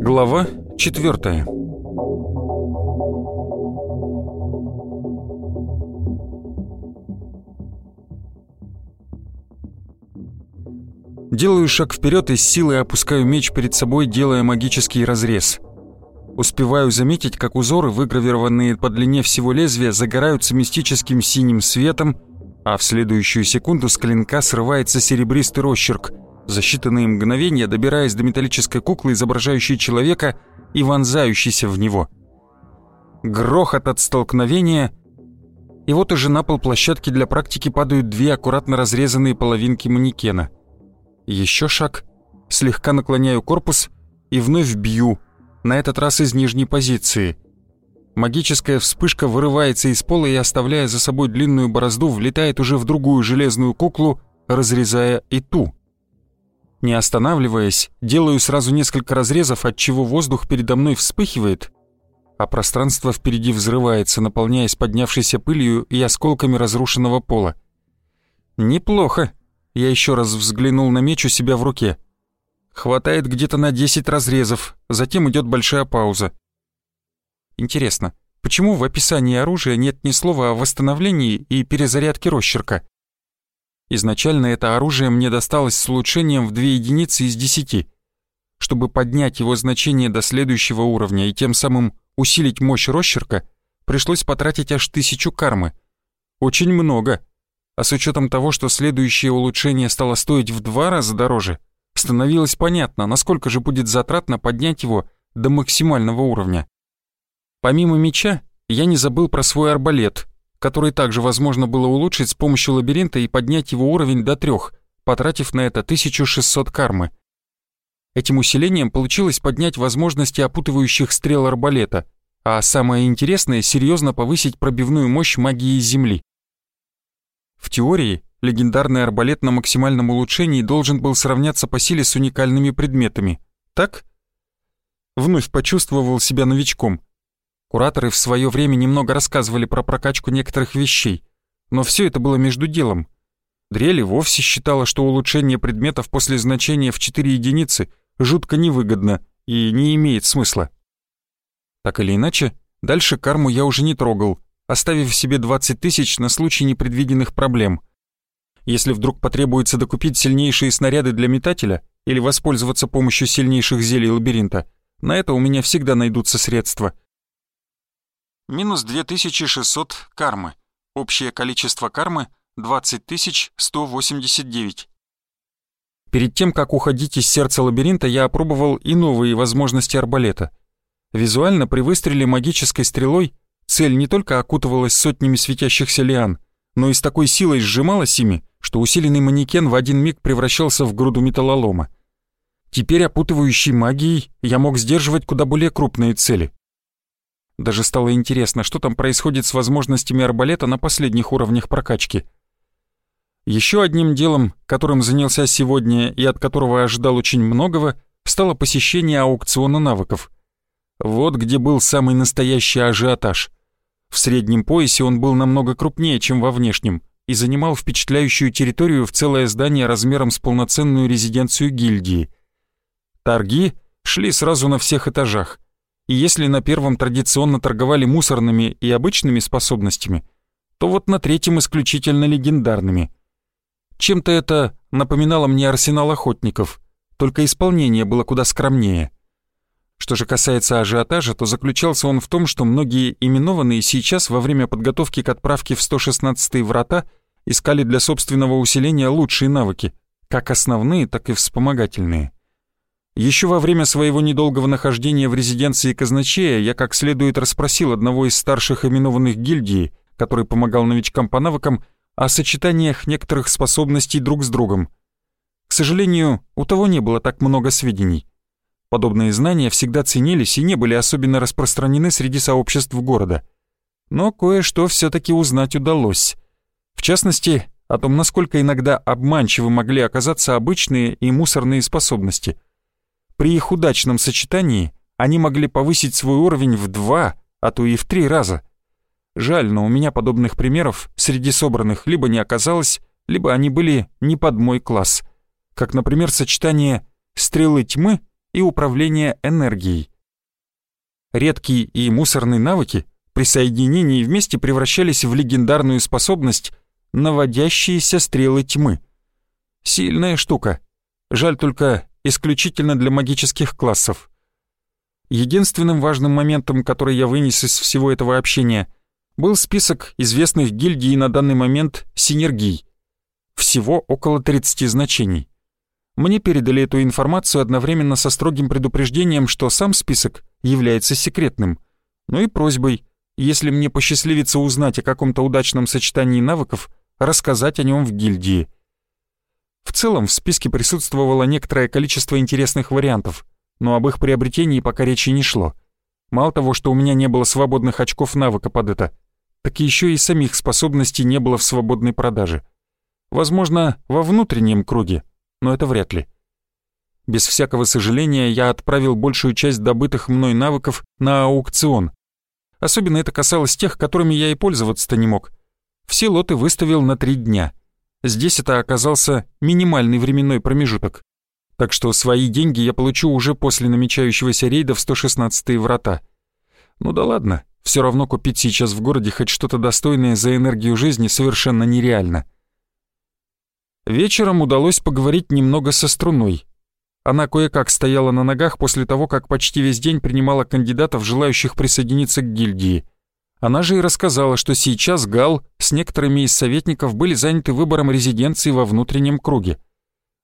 Глава четвертая. Делаю шаг вперед и с силой опускаю меч перед собой, делая магический разрез. Успеваю заметить, как узоры, выгравированные по длине всего лезвия, загораются мистическим синим светом, а в следующую секунду с клинка срывается серебристый росчерк, за считанные мгновения добираясь до металлической куклы, изображающей человека и вонзающейся в него. Грохот от столкновения, и вот уже на пол площадки для практики падают две аккуратно разрезанные половинки манекена — еще шаг, слегка наклоняю корпус и вновь бью, на этот раз из нижней позиции. Магическая вспышка вырывается из пола и, оставляя за собой длинную борозду, влетает уже в другую железную куклу, разрезая и ту. Не останавливаясь, делаю сразу несколько разрезов, от чего воздух передо мной вспыхивает, а пространство впереди взрывается, наполняясь поднявшейся пылью и осколками разрушенного пола. Неплохо. Я еще раз взглянул на меч у себя в руке. Хватает где-то на 10 разрезов, затем идет большая пауза. Интересно, почему в описании оружия нет ни слова о восстановлении и перезарядке росчерка? Изначально это оружие мне досталось с улучшением в 2 единицы из 10. Чтобы поднять его значение до следующего уровня и тем самым усилить мощь росчерка, пришлось потратить аж тысячу кармы. Очень много а с учетом того, что следующее улучшение стало стоить в два раза дороже, становилось понятно, насколько же будет затратно поднять его до максимального уровня. Помимо меча, я не забыл про свой арбалет, который также возможно было улучшить с помощью лабиринта и поднять его уровень до трех, потратив на это 1600 кармы. Этим усилением получилось поднять возможности опутывающих стрел арбалета, а самое интересное — серьезно повысить пробивную мощь магии Земли. В теории, легендарный арбалет на максимальном улучшении должен был сравняться по силе с уникальными предметами. Так? Вновь почувствовал себя новичком. Кураторы в свое время немного рассказывали про прокачку некоторых вещей, но все это было между делом. Дрели вовсе считала, что улучшение предметов после значения в 4 единицы жутко невыгодно и не имеет смысла. Так или иначе, дальше карму я уже не трогал, оставив себе 20 тысяч на случай непредвиденных проблем. Если вдруг потребуется докупить сильнейшие снаряды для метателя или воспользоваться помощью сильнейших зелий лабиринта, на это у меня всегда найдутся средства. Минус 2600 кармы. Общее количество кармы 20189. Перед тем, как уходить из сердца лабиринта, я опробовал и новые возможности арбалета. Визуально при выстреле магической стрелой Цель не только окутывалась сотнями светящихся лиан, но и с такой силой сжималась ими, что усиленный манекен в один миг превращался в груду металлолома. Теперь опутывающей магией я мог сдерживать куда более крупные цели. Даже стало интересно, что там происходит с возможностями арбалета на последних уровнях прокачки. Еще одним делом, которым занялся сегодня и от которого ожидал очень многого, стало посещение аукциона навыков. Вот где был самый настоящий ажиотаж. В среднем поясе он был намного крупнее, чем во внешнем, и занимал впечатляющую территорию в целое здание размером с полноценную резиденцию гильдии. Торги шли сразу на всех этажах, и если на первом традиционно торговали мусорными и обычными способностями, то вот на третьем исключительно легендарными. Чем-то это напоминало мне арсенал охотников, только исполнение было куда скромнее. Что же касается ажиотажа, то заключался он в том, что многие именованные сейчас во время подготовки к отправке в 116-е врата искали для собственного усиления лучшие навыки, как основные, так и вспомогательные. Еще во время своего недолгого нахождения в резиденции казначея я как следует расспросил одного из старших именованных гильдии, который помогал новичкам по навыкам, о сочетаниях некоторых способностей друг с другом. К сожалению, у того не было так много сведений. Подобные знания всегда ценились и не были особенно распространены среди сообществ города. Но кое-что все-таки узнать удалось. В частности, о том, насколько иногда обманчивы могли оказаться обычные и мусорные способности. При их удачном сочетании они могли повысить свой уровень в два, а то и в три раза. Жаль, но у меня подобных примеров среди собранных либо не оказалось, либо они были не под мой класс. Как, например, сочетание «стрелы тьмы» и управление энергией. Редкие и мусорные навыки при соединении вместе превращались в легендарную способность «наводящиеся стрелы тьмы». Сильная штука. Жаль только исключительно для магических классов. Единственным важным моментом, который я вынес из всего этого общения, был список известных гильдий на данный момент синергий. Всего около 30 значений. Мне передали эту информацию одновременно со строгим предупреждением, что сам список является секретным. Ну и просьбой, если мне посчастливится узнать о каком-то удачном сочетании навыков, рассказать о нем в гильдии. В целом в списке присутствовало некоторое количество интересных вариантов, но об их приобретении пока речи не шло. Мало того, что у меня не было свободных очков навыка под это, так еще и самих способностей не было в свободной продаже. Возможно, во внутреннем круге, но это вряд ли. Без всякого сожаления я отправил большую часть добытых мной навыков на аукцион. Особенно это касалось тех, которыми я и пользоваться-то не мог. Все лоты выставил на три дня. Здесь это оказался минимальный временной промежуток. Так что свои деньги я получу уже после намечающегося рейда в 116-е врата. Ну да ладно, все равно купить сейчас в городе хоть что-то достойное за энергию жизни совершенно нереально. Вечером удалось поговорить немного со струной. Она кое-как стояла на ногах после того, как почти весь день принимала кандидатов, желающих присоединиться к гильдии. Она же и рассказала, что сейчас Гал с некоторыми из советников были заняты выбором резиденции во внутреннем круге.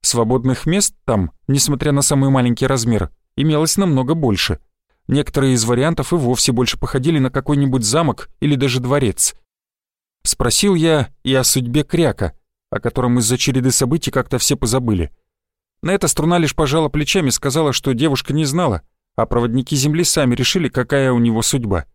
Свободных мест там, несмотря на самый маленький размер, имелось намного больше. Некоторые из вариантов и вовсе больше походили на какой-нибудь замок или даже дворец. Спросил я и о судьбе Кряка, о котором из-за череды событий как-то все позабыли. На это струна лишь пожала плечами, сказала, что девушка не знала, а проводники Земли сами решили, какая у него судьба.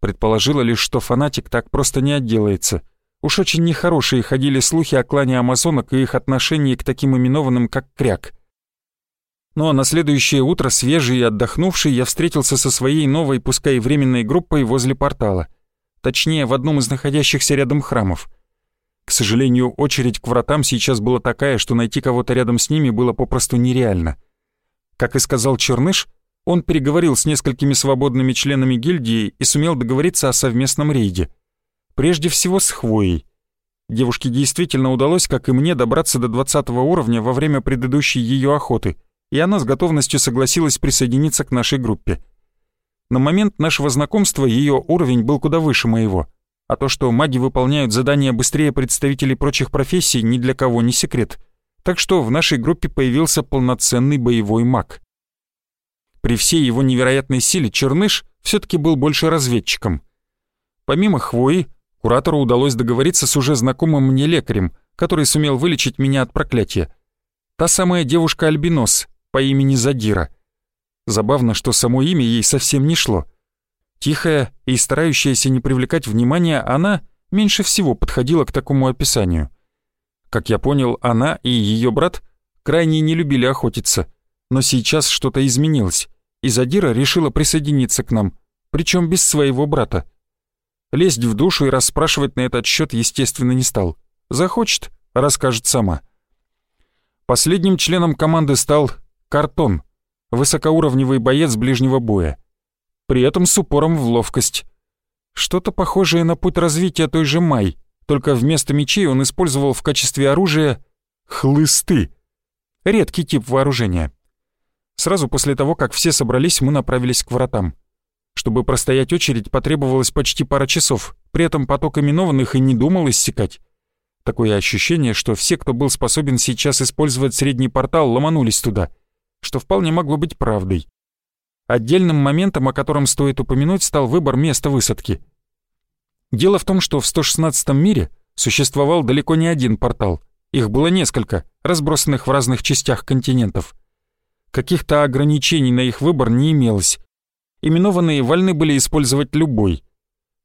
Предположила лишь, что фанатик так просто не отделается. Уж очень нехорошие ходили слухи о клане амазонок и их отношении к таким именованным, как Кряк. Ну а на следующее утро, свежий и отдохнувший, я встретился со своей новой, пускай временной группой возле портала. Точнее, в одном из находящихся рядом храмов — к сожалению, очередь к вратам сейчас была такая, что найти кого-то рядом с ними было попросту нереально. Как и сказал Черныш, он переговорил с несколькими свободными членами гильдии и сумел договориться о совместном рейде. Прежде всего с Хвоей. Девушке действительно удалось, как и мне, добраться до 20 уровня во время предыдущей ее охоты, и она с готовностью согласилась присоединиться к нашей группе. На момент нашего знакомства ее уровень был куда выше моего — а то, что маги выполняют задания быстрее представителей прочих профессий, ни для кого не секрет. Так что в нашей группе появился полноценный боевой маг. При всей его невероятной силе Черныш все-таки был больше разведчиком. Помимо хвои, куратору удалось договориться с уже знакомым мне лекарем, который сумел вылечить меня от проклятия. Та самая девушка-альбинос по имени Задира. Забавно, что само имя ей совсем не шло — Тихая и старающаяся не привлекать внимания, она меньше всего подходила к такому описанию. Как я понял, она и ее брат крайне не любили охотиться, но сейчас что-то изменилось, и Задира решила присоединиться к нам, причем без своего брата. Лезть в душу и расспрашивать на этот счет, естественно, не стал. Захочет, расскажет сама. Последним членом команды стал Картон, высокоуровневый боец ближнего боя при этом с упором в ловкость. Что-то похожее на путь развития той же Май, только вместо мечей он использовал в качестве оружия хлысты. Редкий тип вооружения. Сразу после того, как все собрались, мы направились к вратам. Чтобы простоять очередь, потребовалось почти пара часов, при этом поток именованных и не думал иссякать. Такое ощущение, что все, кто был способен сейчас использовать средний портал, ломанулись туда, что вполне могло быть правдой. Отдельным моментом, о котором стоит упомянуть, стал выбор места высадки. Дело в том, что в 116 мире существовал далеко не один портал. Их было несколько, разбросанных в разных частях континентов. Каких-то ограничений на их выбор не имелось. Именованные вольны были использовать любой.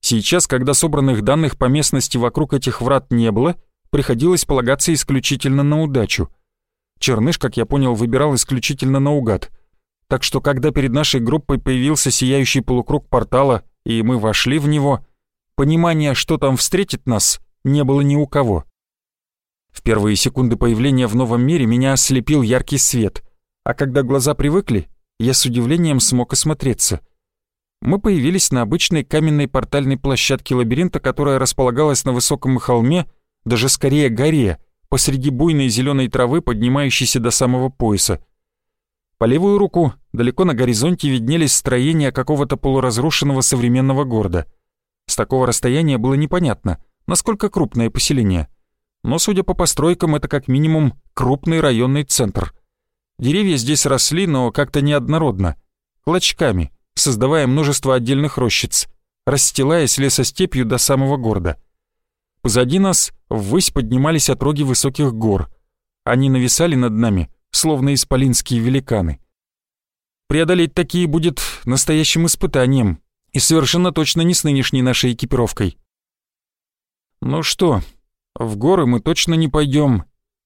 Сейчас, когда собранных данных по местности вокруг этих врат не было, приходилось полагаться исключительно на удачу. Черныш, как я понял, выбирал исключительно наугад — так что когда перед нашей группой появился сияющий полукруг портала, и мы вошли в него, понимания, что там встретит нас, не было ни у кого. В первые секунды появления в новом мире меня ослепил яркий свет, а когда глаза привыкли, я с удивлением смог осмотреться. Мы появились на обычной каменной портальной площадке лабиринта, которая располагалась на высоком холме, даже скорее горе, посреди буйной зеленой травы, поднимающейся до самого пояса. По левую руку далеко на горизонте виднелись строения какого-то полуразрушенного современного города. С такого расстояния было непонятно, насколько крупное поселение. Но, судя по постройкам, это как минимум крупный районный центр. Деревья здесь росли, но как-то неоднородно, клочками, создавая множество отдельных рощиц, расстилаясь лесостепью до самого города. Позади нас ввысь поднимались отроги высоких гор. Они нависали над нами, словно исполинские великаны. Преодолеть такие будет настоящим испытанием, и совершенно точно не с нынешней нашей экипировкой. Ну что, в горы мы точно не пойдем.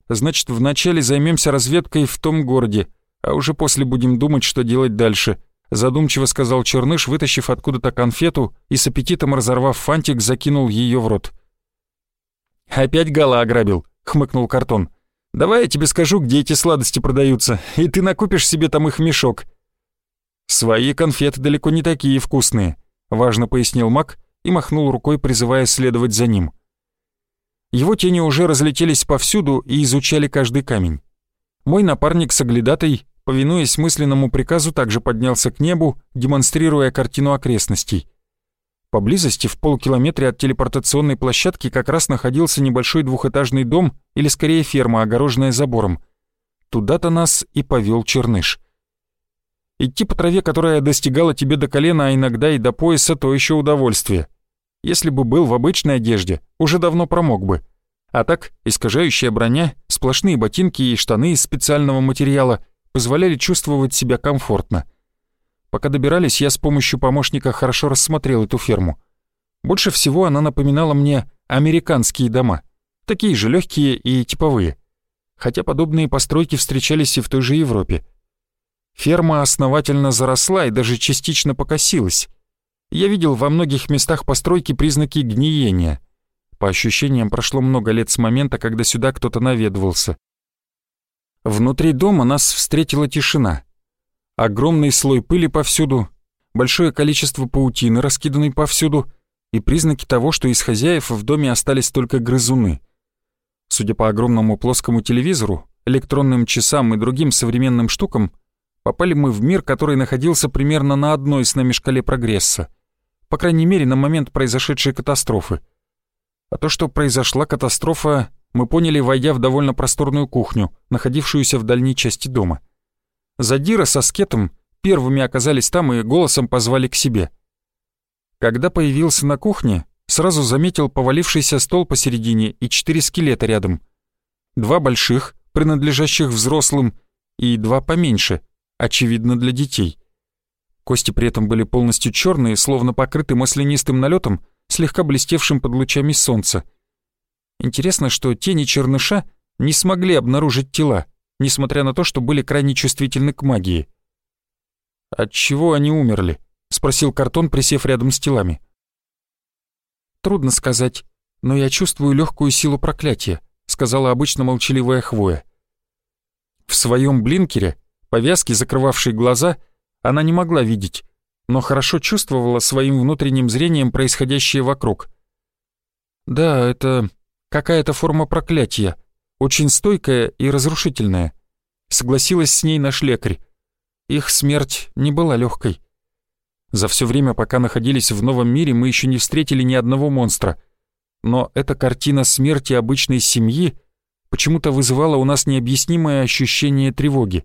Значит, вначале займемся разведкой в том городе, а уже после будем думать, что делать дальше. Задумчиво сказал Черныш, вытащив откуда-то конфету и с аппетитом разорвав фантик, закинул ее в рот. «Опять гала ограбил», — хмыкнул Картон. Давай я тебе скажу, где эти сладости продаются, и ты накупишь себе там их мешок». «Свои конфеты далеко не такие вкусные», — важно пояснил Мак и махнул рукой, призывая следовать за ним. Его тени уже разлетелись повсюду и изучали каждый камень. Мой напарник Соглядатой, повинуясь мысленному приказу, также поднялся к небу, демонстрируя картину окрестностей — Поблизости, в полукилометре от телепортационной площадки, как раз находился небольшой двухэтажный дом, или скорее ферма, огороженная забором. Туда-то нас и повел Черныш. Идти по траве, которая достигала тебе до колена, а иногда и до пояса, то еще удовольствие. Если бы был в обычной одежде, уже давно промок бы. А так, искажающая броня, сплошные ботинки и штаны из специального материала позволяли чувствовать себя комфортно. Пока добирались, я с помощью помощника хорошо рассмотрел эту ферму. Больше всего она напоминала мне американские дома, такие же легкие и типовые. Хотя подобные постройки встречались и в той же Европе. Ферма основательно заросла и даже частично покосилась. Я видел во многих местах постройки признаки гниения. По ощущениям, прошло много лет с момента, когда сюда кто-то наведывался. Внутри дома нас встретила тишина — огромный слой пыли повсюду, большое количество паутины, раскиданной повсюду, и признаки того, что из хозяев в доме остались только грызуны. Судя по огромному плоскому телевизору, электронным часам и другим современным штукам, попали мы в мир, который находился примерно на одной с нами шкале прогресса, по крайней мере, на момент произошедшей катастрофы. А то, что произошла катастрофа, мы поняли, войдя в довольно просторную кухню, находившуюся в дальней части дома — Задира со скетом первыми оказались там и голосом позвали к себе. Когда появился на кухне, сразу заметил повалившийся стол посередине и четыре скелета рядом. Два больших, принадлежащих взрослым, и два поменьше, очевидно для детей. Кости при этом были полностью черные, словно покрыты маслянистым налетом, слегка блестевшим под лучами солнца. Интересно, что тени черныша не смогли обнаружить тела, несмотря на то, что были крайне чувствительны к магии. «От чего они умерли?» — спросил Картон, присев рядом с телами. «Трудно сказать, но я чувствую легкую силу проклятия», — сказала обычно молчаливая хвоя. В своем блинкере, повязке, закрывавшей глаза, она не могла видеть, но хорошо чувствовала своим внутренним зрением происходящее вокруг. «Да, это какая-то форма проклятия», очень стойкая и разрушительная. Согласилась с ней наш лекарь. Их смерть не была легкой. За все время, пока находились в новом мире, мы еще не встретили ни одного монстра. Но эта картина смерти обычной семьи почему-то вызывала у нас необъяснимое ощущение тревоги.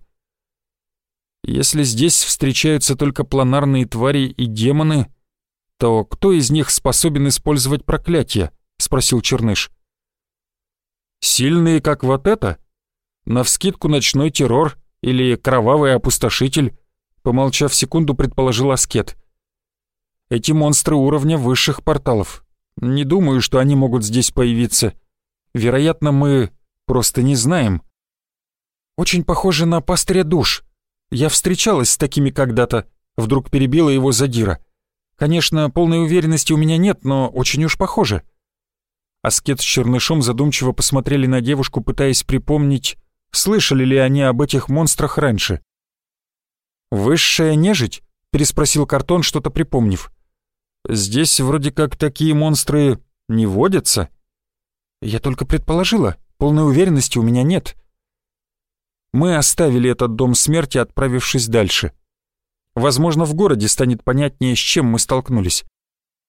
Если здесь встречаются только планарные твари и демоны, то кто из них способен использовать проклятие? спросил Черныш. Сильные, как вот это? Навскидку ночной террор или кровавый опустошитель? Помолчав секунду, предположил Аскет. Эти монстры уровня высших порталов. Не думаю, что они могут здесь появиться. Вероятно, мы просто не знаем. Очень похоже на пастыря душ. Я встречалась с такими когда-то», — вдруг перебила его Задира. «Конечно, полной уверенности у меня нет, но очень уж похоже». Аскет с Чернышом задумчиво посмотрели на девушку, пытаясь припомнить, слышали ли они об этих монстрах раньше. «Высшая нежить?» — переспросил Картон, что-то припомнив. «Здесь вроде как такие монстры не водятся». «Я только предположила, полной уверенности у меня нет». Мы оставили этот дом смерти, отправившись дальше. Возможно, в городе станет понятнее, с чем мы столкнулись.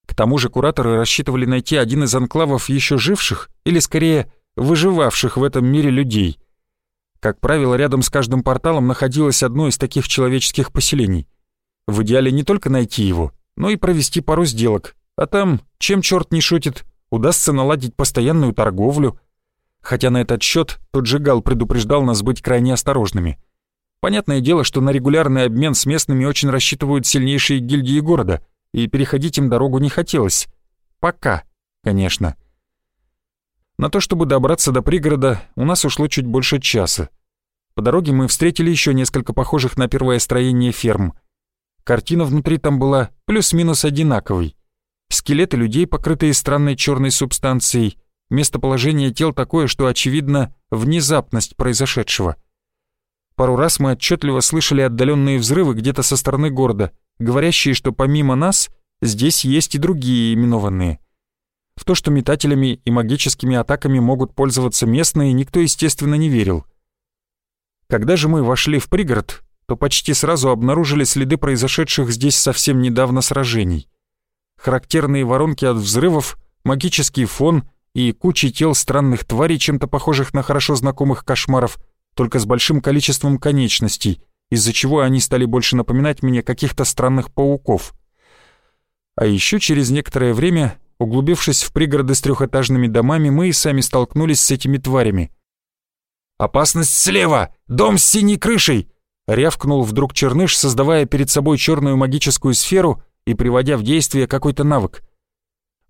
К тому же кураторы рассчитывали найти один из анклавов еще живших, или скорее, выживавших в этом мире людей. Как правило, рядом с каждым порталом находилось одно из таких человеческих поселений. В идеале не только найти его, но и провести пару сделок. А там, чем черт не шутит, удастся наладить постоянную торговлю. Хотя на этот счет тот же Гал предупреждал нас быть крайне осторожными. Понятное дело, что на регулярный обмен с местными очень рассчитывают сильнейшие гильдии города, и переходить им дорогу не хотелось. Пока, конечно. На то, чтобы добраться до пригорода, у нас ушло чуть больше часа. По дороге мы встретили еще несколько похожих на первое строение ферм. Картина внутри там была плюс-минус одинаковой. Скелеты людей, покрытые странной черной субстанцией, местоположение тел такое, что очевидно внезапность произошедшего. Пару раз мы отчетливо слышали отдаленные взрывы где-то со стороны города, говорящие, что помимо нас здесь есть и другие именованные. В то, что метателями и магическими атаками могут пользоваться местные, никто, естественно, не верил. Когда же мы вошли в пригород, то почти сразу обнаружили следы произошедших здесь совсем недавно сражений. Характерные воронки от взрывов, магический фон и кучи тел странных тварей, чем-то похожих на хорошо знакомых кошмаров, только с большим количеством конечностей, из-за чего они стали больше напоминать мне каких-то странных пауков. А еще через некоторое время, углубившись в пригороды с трехэтажными домами, мы и сами столкнулись с этими тварями. «Опасность слева! Дом с синей крышей!» Рявкнул вдруг Черныш, создавая перед собой черную магическую сферу и приводя в действие какой-то навык.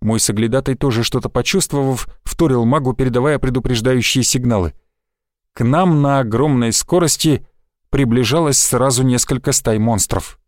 Мой соглядатай тоже что-то почувствовав, вторил магу, передавая предупреждающие сигналы. К нам на огромной скорости приближалось сразу несколько стай монстров.